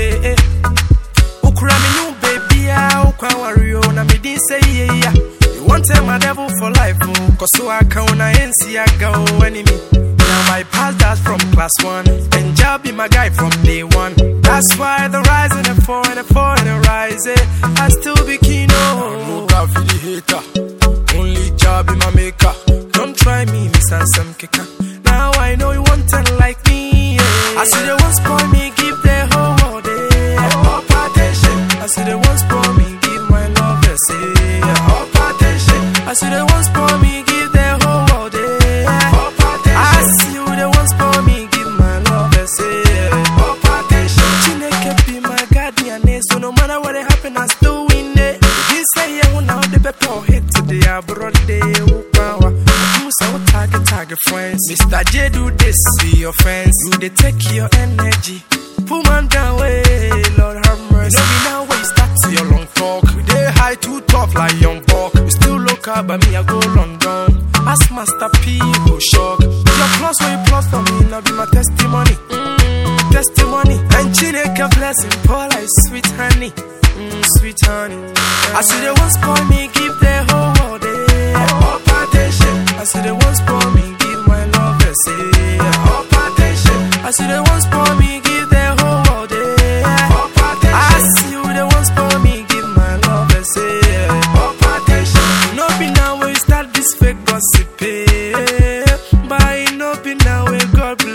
Eh, eh. Oh, me new baby. You want to my devil for life, oh, cause so I count, I ain't see I go enemy. Now I passed that from class one, and Jah be my guy from day one. That's why the rising and the fall and the fall and rising, rise, eh. I still be keen, oh. No for the hater, only Jah be my maker. Don't try me, miss some kicker. Now I know you want to like me, yeah. I see the see the ones spoil me, give my love eh. the say. Up attention. I see the ones spoil me, give the whole world yeah. Up attention. I see you the ones spoil me, give my love eh. the say. Up attention. Chineke be my guardian, eh, so no matter what happen, I still win it. This say yeah, when now the better hit today, I brought the eh, power. You so target target friends. Mr. J do this, be your friends. You they take your energy. Pull man down way, Too tough like young buck. You still look up, but me I go London. Ask Master P, go shock. Your plus where you plus for me, now be my testimony. Mm, testimony. And Chineke blessing, pour like sweet honey. Mm, sweet honey. I see the ones for me, give the whole world. eh. Attention. I see the ones for me, give my love a say. Up attention. I see the ones for me, give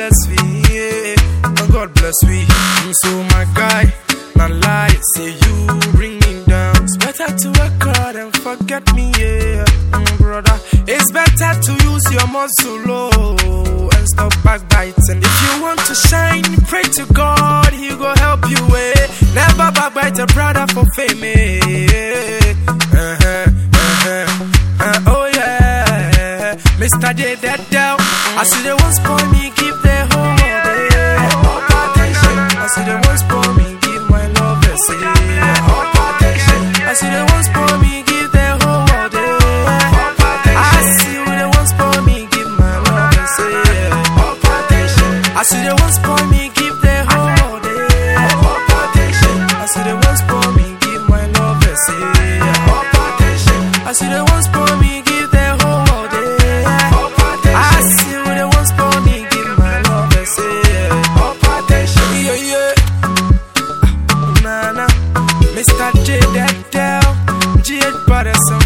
bless we, eh. Oh, God bless we. You so my guy, not lie, say you bring me down. It's better to work hard and forget me, yeah, mm, brother. It's better to use your muscle, oh, and stop backbiting. If you want to shine, pray to God, He go help you, eh. Never backbite a brother for fame, eh. Uh-huh, uh-huh. Uh, oh yeah, Mr. J that down. I see the ones for me, give the see the ones for me, give the whole. I see you the ones for me, give my love a say. I see the ones for me,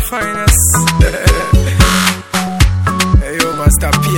finest. Hey, yo, Master P,